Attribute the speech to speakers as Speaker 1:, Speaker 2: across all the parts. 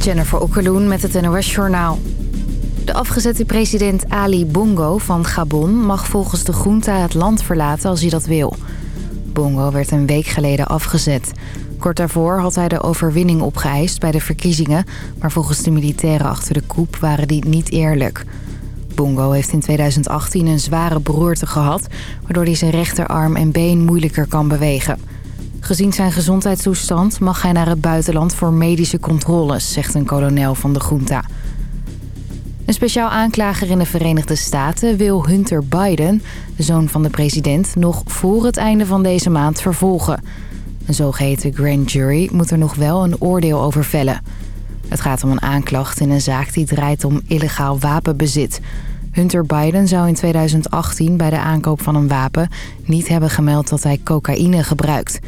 Speaker 1: Jennifer Okkeloen met het NOS Journaal. De afgezette president Ali Bongo van Gabon mag volgens de junta het land verlaten als hij dat wil. Bongo werd een week geleden afgezet. Kort daarvoor had hij de overwinning opgeëist bij de verkiezingen... maar volgens de militairen achter de koep waren die niet eerlijk. Bongo heeft in 2018 een zware beroerte gehad... waardoor hij zijn rechterarm en been moeilijker kan bewegen. Gezien zijn gezondheidstoestand mag hij naar het buitenland voor medische controles... zegt een kolonel van de junta. Een speciaal aanklager in de Verenigde Staten wil Hunter Biden... de zoon van de president, nog voor het einde van deze maand vervolgen... Een zogeheten grand jury moet er nog wel een oordeel over vellen. Het gaat om een aanklacht in een zaak die draait om illegaal wapenbezit. Hunter Biden zou in 2018 bij de aankoop van een wapen niet hebben gemeld dat hij cocaïne gebruikt.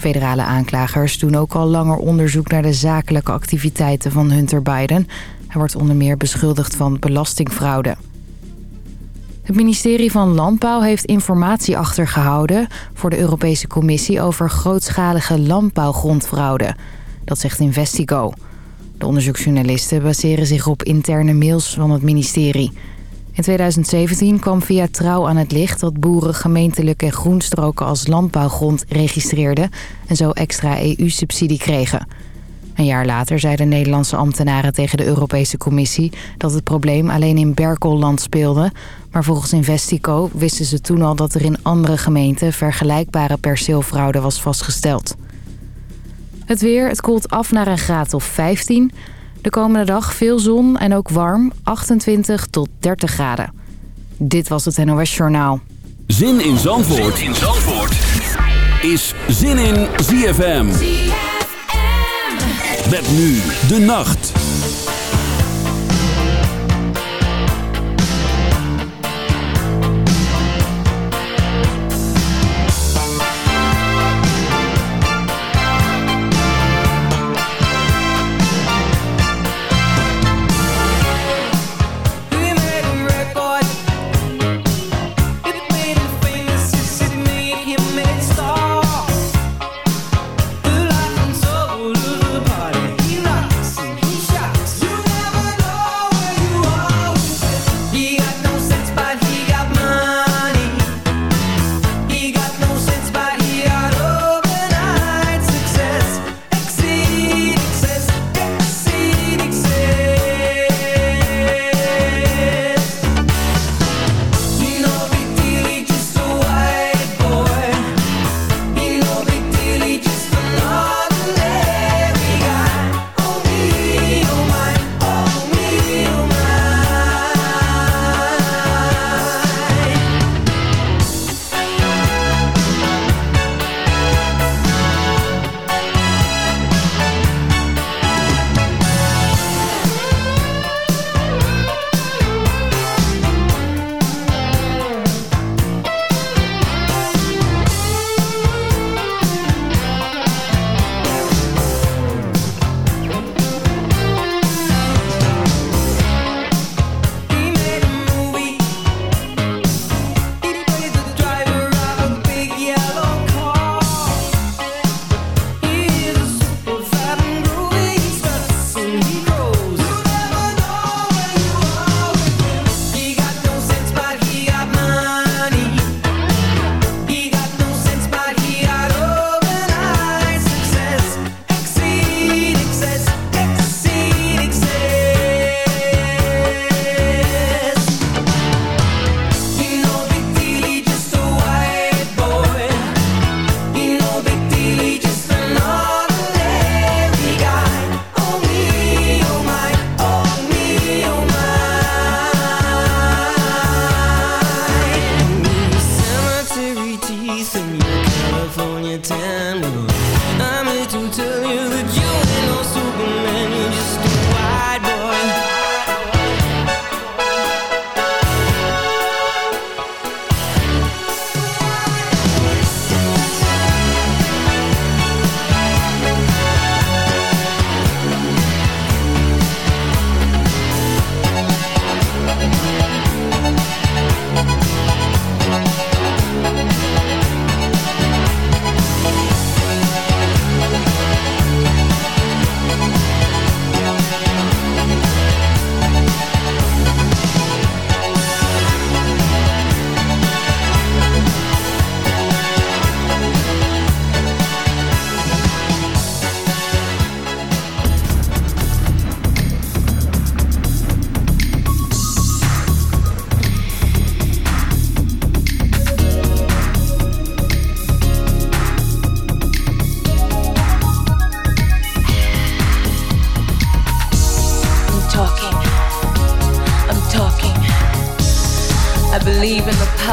Speaker 1: Federale aanklagers doen ook al langer onderzoek naar de zakelijke activiteiten van Hunter Biden. Hij wordt onder meer beschuldigd van belastingfraude. Het ministerie van Landbouw heeft informatie achtergehouden... voor de Europese Commissie over grootschalige landbouwgrondfraude. Dat zegt Investigo. De onderzoeksjournalisten baseren zich op interne mails van het ministerie. In 2017 kwam via Trouw aan het licht dat boeren gemeentelijke groenstroken als landbouwgrond registreerden... en zo extra EU-subsidie kregen... Een jaar later zeiden Nederlandse ambtenaren tegen de Europese Commissie... dat het probleem alleen in Berkelland speelde. Maar volgens Investico wisten ze toen al dat er in andere gemeenten... vergelijkbare perceelfraude was vastgesteld. Het weer, het koelt af naar een graad of 15. De komende dag veel zon en ook warm, 28 tot 30 graden. Dit was het NOS Journaal.
Speaker 2: Zin in Zandvoort, zin in Zandvoort. is Zin in ZFM. Met nu de nacht.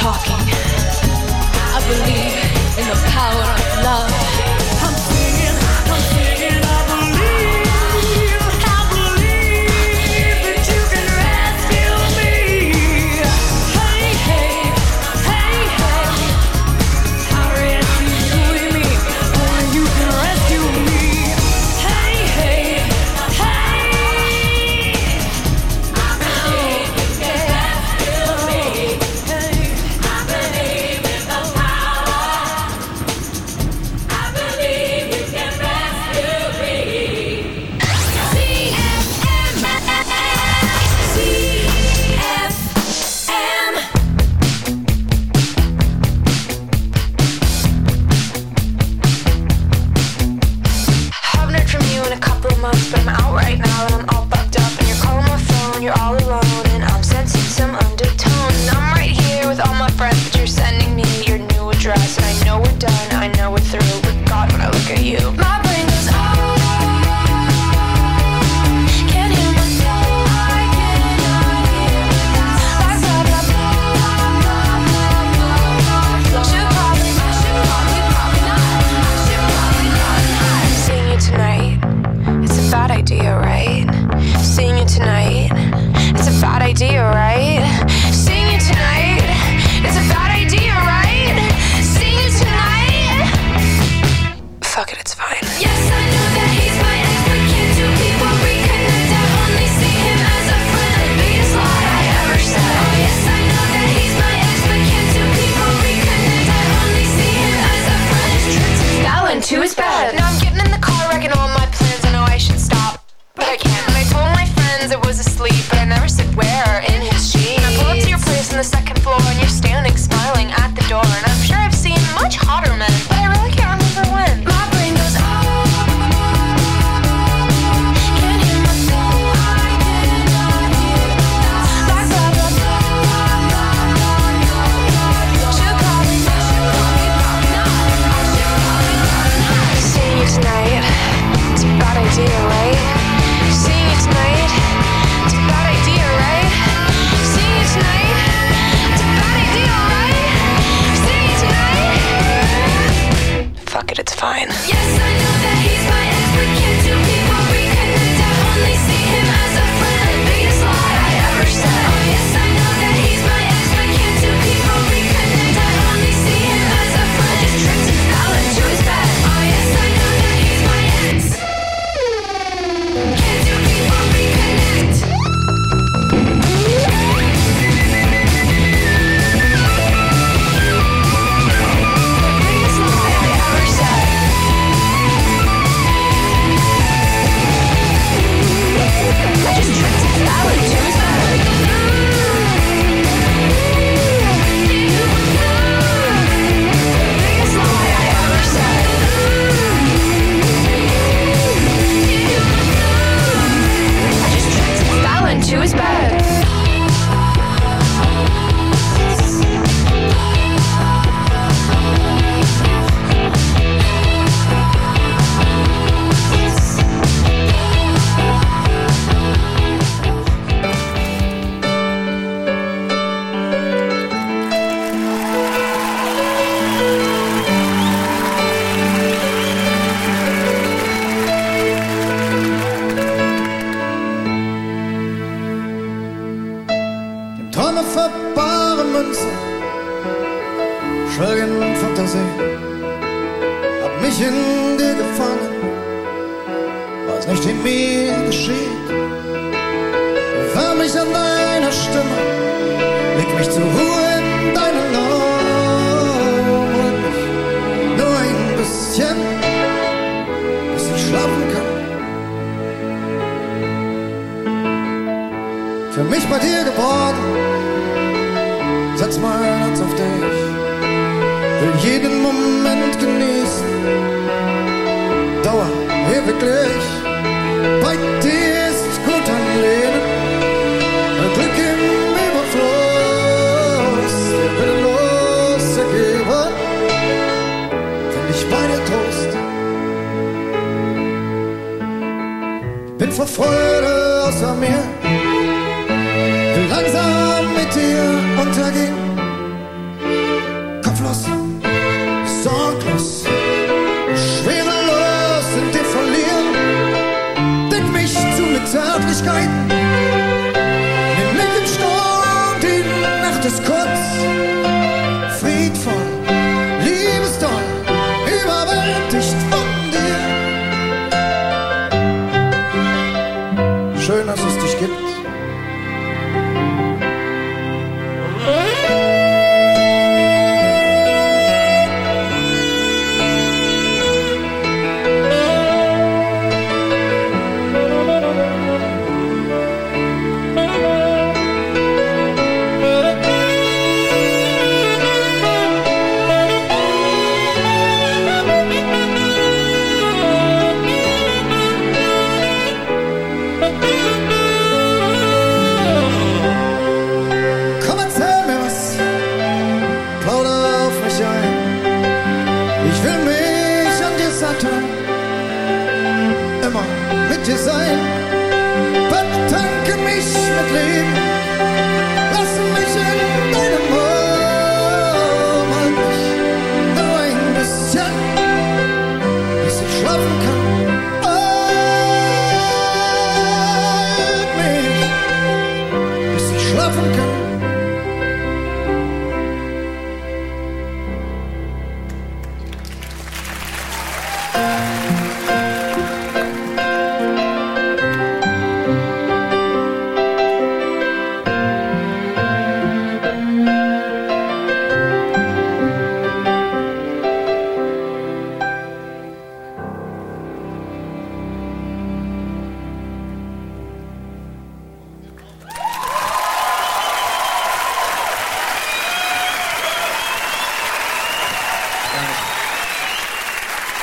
Speaker 3: talking. I believe in the
Speaker 4: power of love.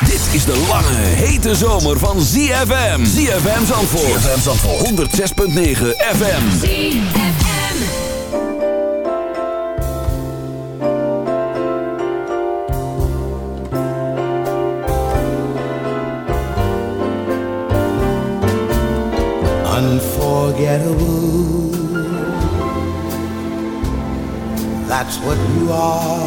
Speaker 2: Is de lange, hete zomer van ZFM. ZFM Zandvoort. ZFM Zandvoort. 106.9 FM.
Speaker 5: ZFM.
Speaker 6: Unforgettable. That's what you are.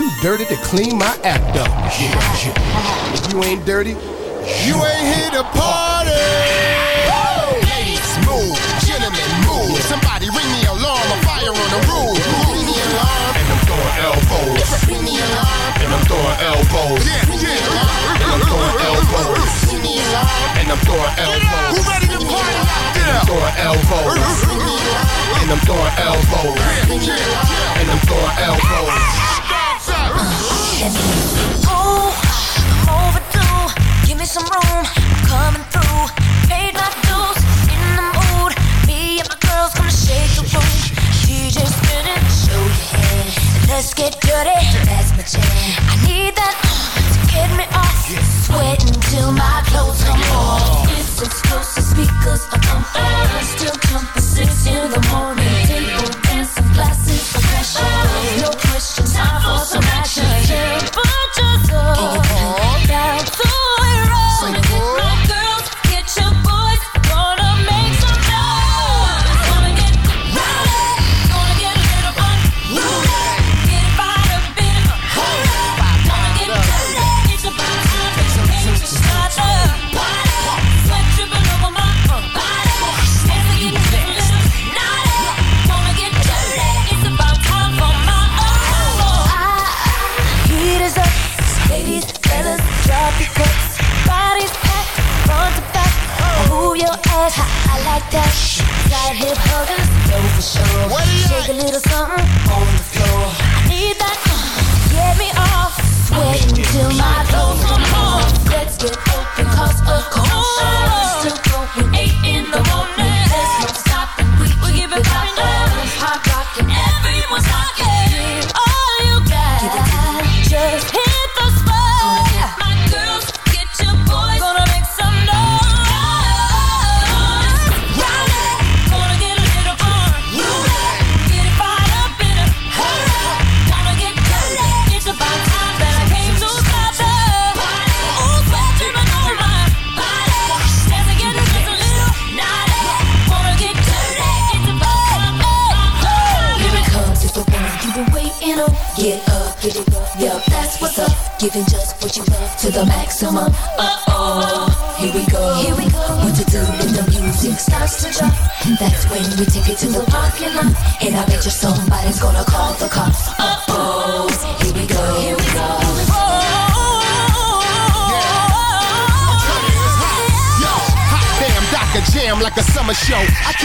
Speaker 7: Too
Speaker 8: dirty to clean my act up. Yeah. If you ain't dirty, you ain't here to party. Ladies, move. Gentlemen, move. Somebody ring the alarm. A fire on the roof. Ring the alarm. And I'm throwing elbows. Ring the alarm. And I'm throwing elbows. Yeah, yeah. And I'm throwing elbows. Ring the alarm. And I'm throwing elbows. Who ready to party out there? I'm throwing elbows. And I'm throwing elbows. And I'm throwing elbows.
Speaker 9: Speakers are pumping. Still jumping six in the morning.
Speaker 7: That. Hip huggers, for sure. Shake a little something on the floor. I need that. Uh, get me off, till my clothes come off. Let's get open, cause a cold is still going. Maximum. Uh oh, here we go. Here we go. What to do when the music starts to drop? That's when we take it to the parking lot.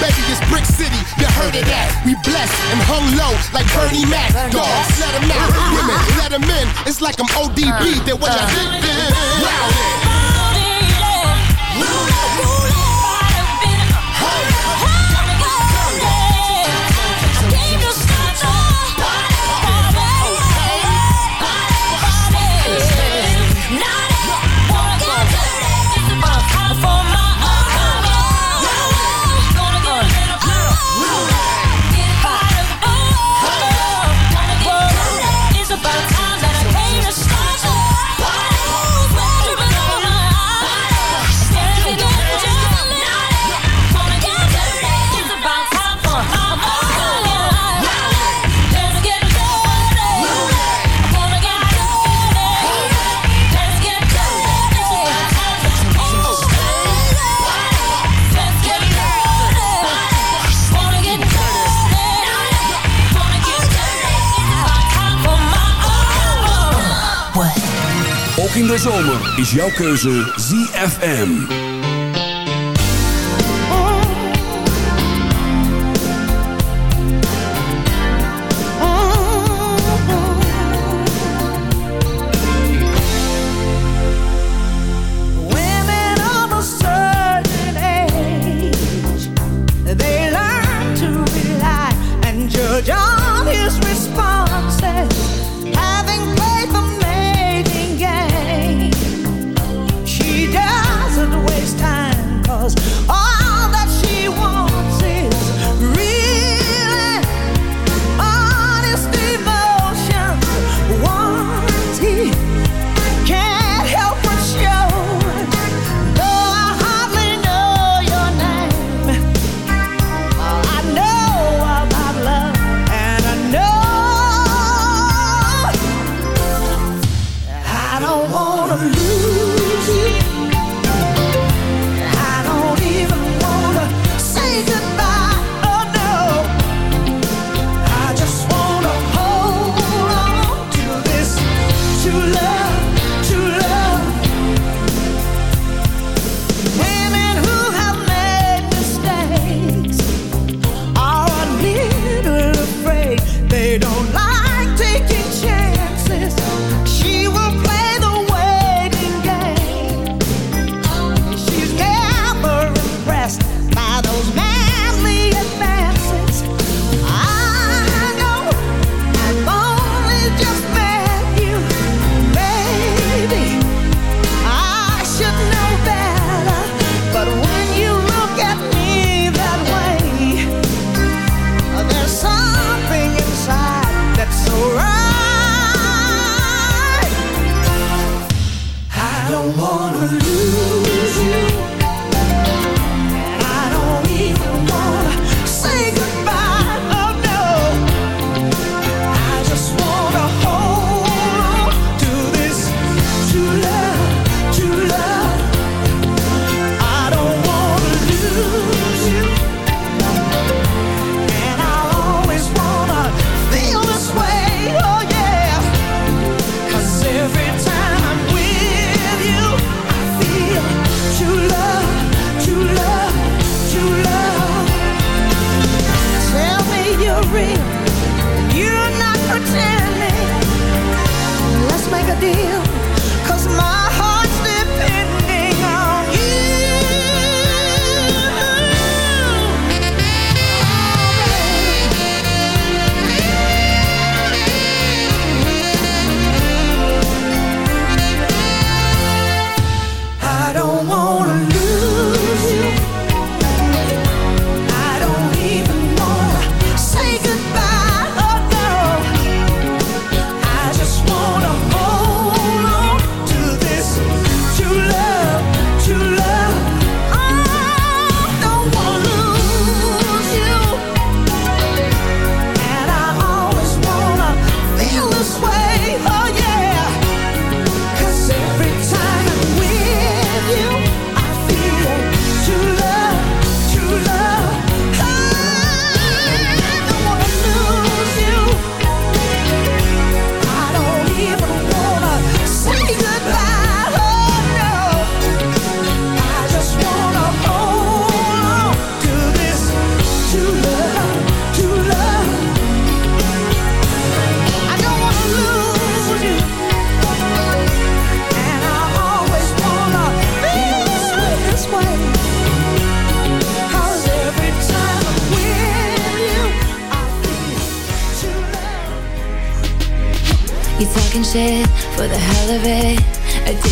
Speaker 8: baby, it's Brick City. You heard of that? We blessed and hung low like Bernie Mac. Dogs, let 'em out. Women, let 'em in. It's like I'm ODB. They're what I uh. think. Rowdy.
Speaker 7: It's
Speaker 10: is jouw keuze ZFM.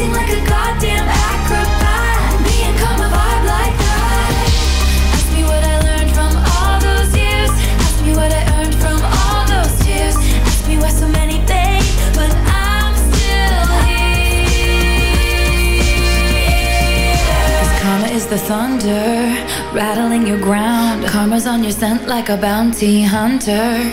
Speaker 1: flexing like a goddamn acrobat. Me and karma vibe like that. Ask me what I learned from all those years. Ask me what I earned from all those tears. Ask me why so many fade, but I'm still here. 'Cause karma is the thunder rattling your ground. Karma's on your scent like a bounty hunter.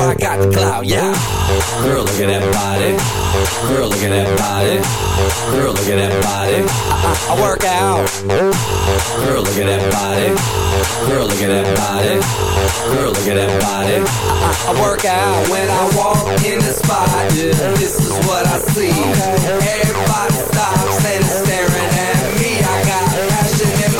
Speaker 10: I
Speaker 7: got
Speaker 11: the clout, yeah. Girl, look at that body. Girl, look at that body. Girl, look at that body. I, I, I work out. Girl, look at that body. Girl, look at that body. Girl, look at that body. I, I, work out when I walk in the spot. This is what I see. Everybody stops and is staring at me. I got passion in my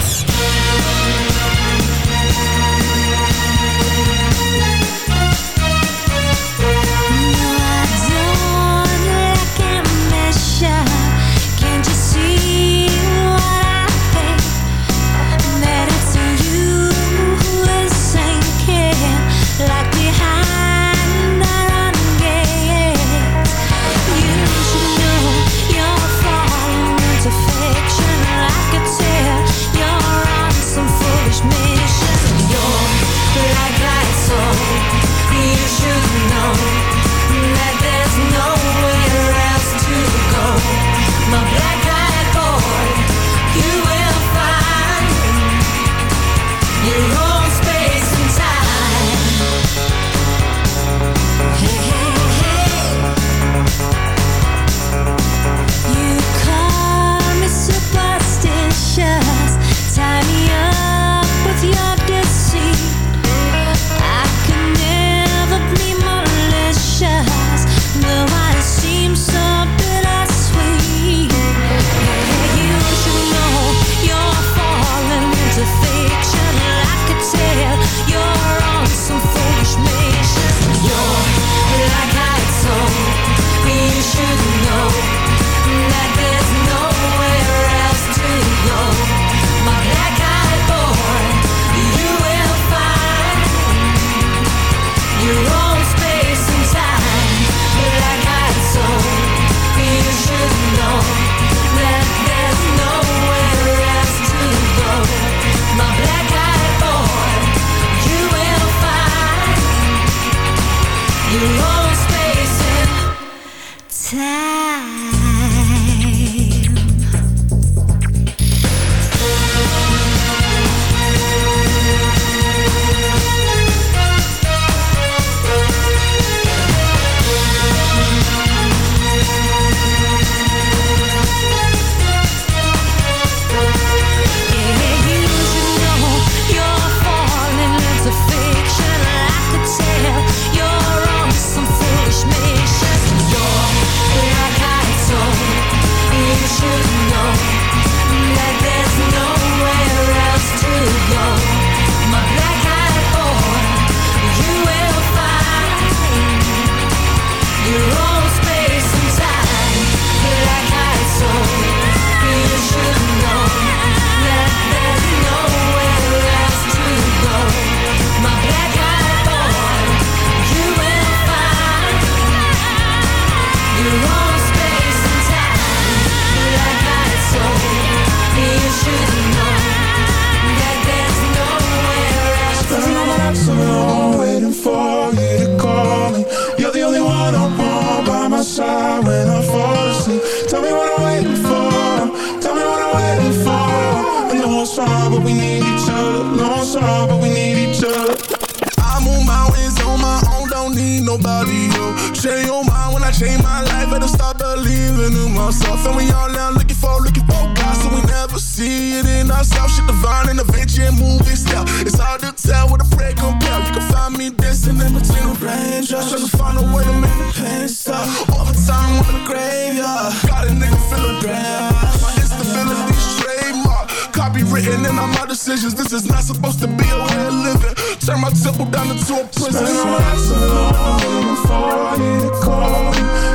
Speaker 12: to a
Speaker 13: prison. Spending my life so
Speaker 14: long before I call.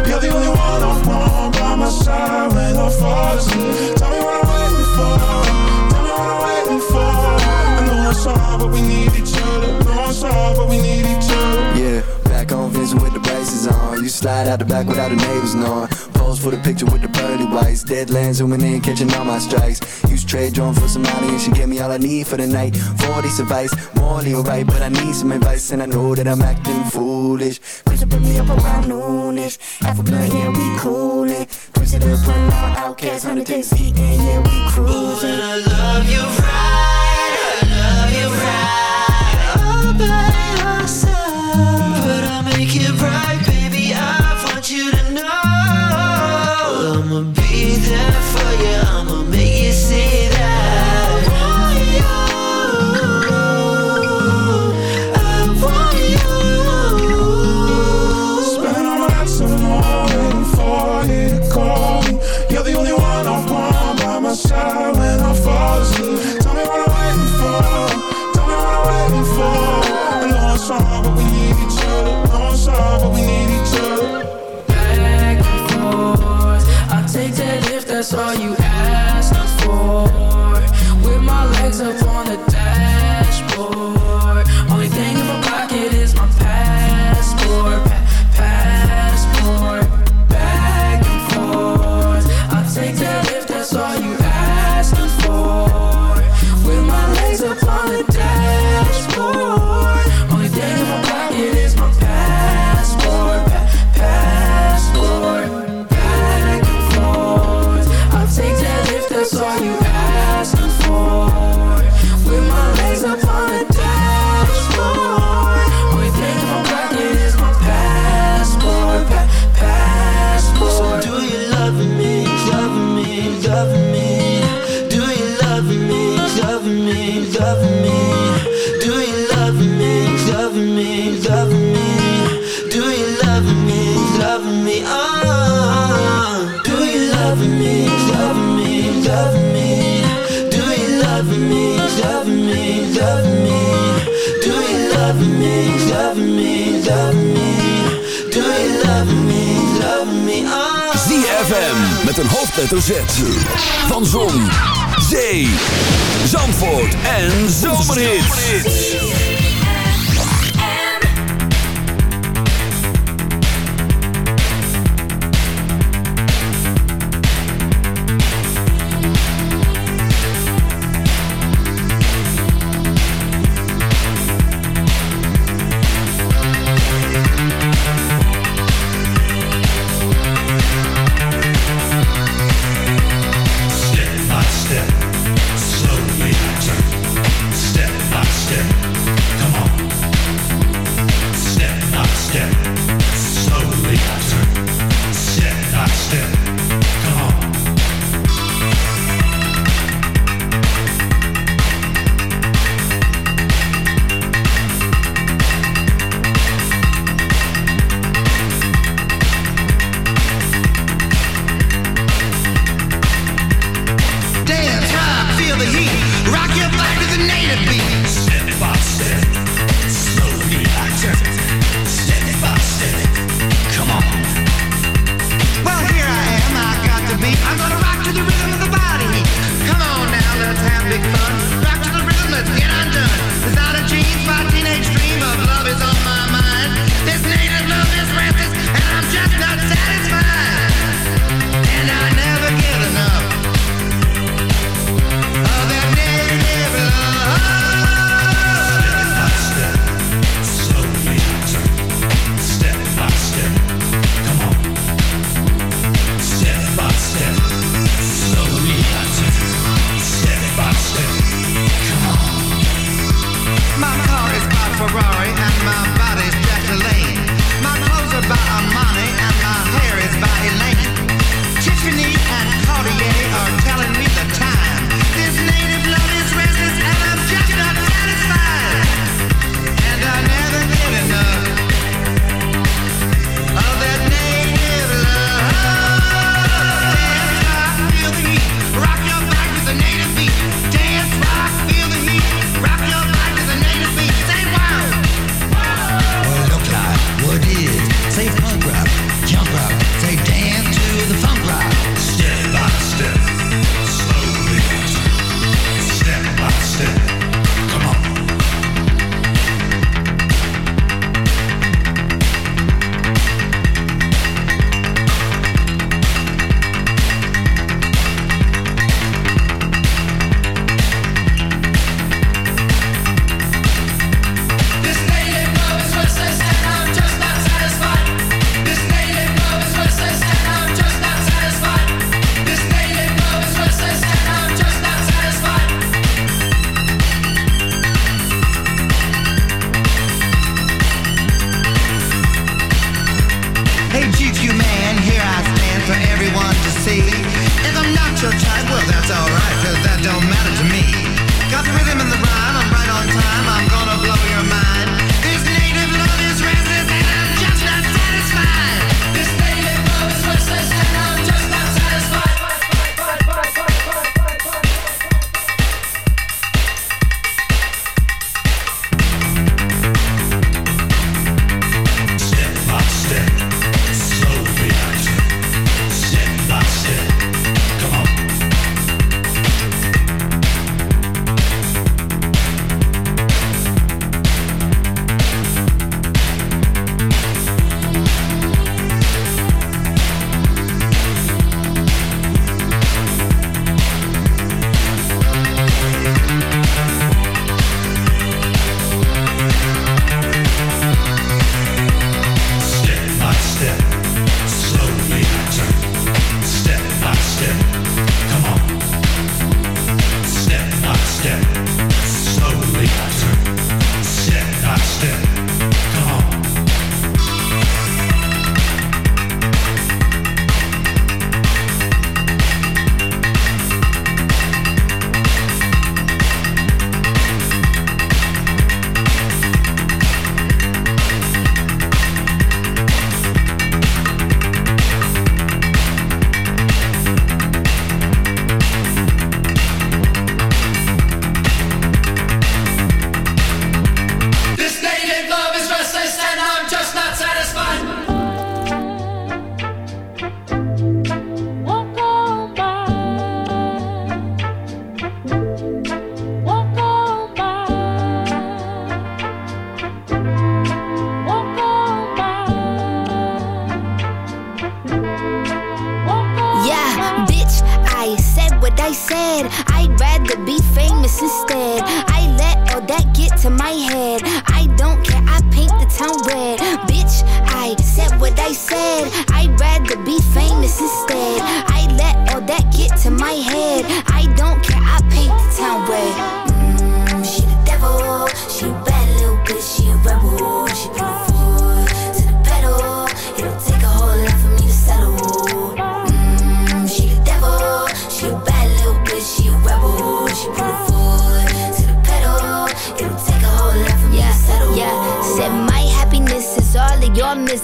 Speaker 14: You're the only one I want by my side when I fall asleep. Tell me what I'm waiting for. Tell me what I'm waiting for. I know it's hard, but we need each other. Know it's hard, but we need each other.
Speaker 15: Yeah back on Vincent with the braces on. You slide out the back without the neighbors knowing. Pose for the picture with the pearly whites. Deadlands zooming in, catching all my strikes trade drone for some money and she gave me all I need for the night. 40's advice, morally alright, but I need some advice and I know that I'm acting foolish.
Speaker 16: Zomerhits.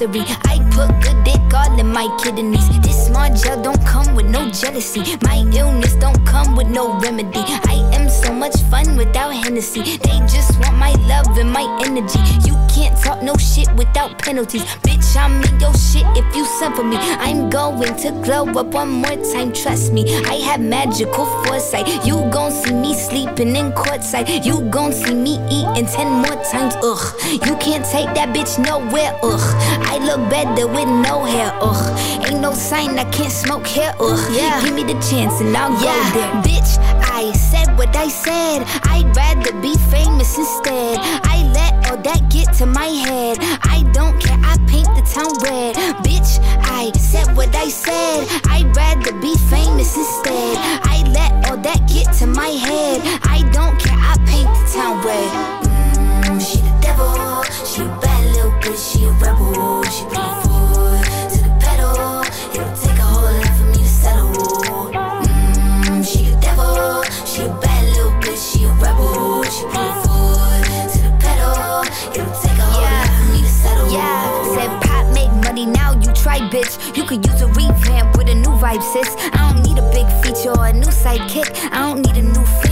Speaker 17: Misery. I put good dick all in my kidneys. This small gel don't with no jealousy. My illness don't come with no remedy. I am so much fun without Hennessy. They just want my love and my energy. You can't talk no shit without penalties. Bitch, I'm in your shit if you send for me. I'm going to glow up one more time, trust me. I have magical foresight. You gon' see me sleeping in courtside. You gon' see me eating ten more times, ugh. You can't take that bitch nowhere, ugh. I look better with no hair, ugh. Ain't no sign I can't smoke hair, yeah. give me the chance and I'll yeah. go there. Bitch, I said what I said. I'd rather be famous instead. I let all that get to my head. I don't care, I paint the town red. Bitch, I said what I said. I'd rather be famous instead. I let all that get to my head. I don't care, I paint the town red. Mm, she the devil, she a bad little bitch, she a rebel, she
Speaker 7: could use a revamp with a new vibe, sis. I don't need a big feature or a new sidekick. I don't need a new my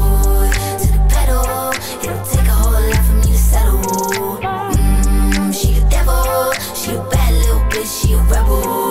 Speaker 7: little bitch. She a rebel.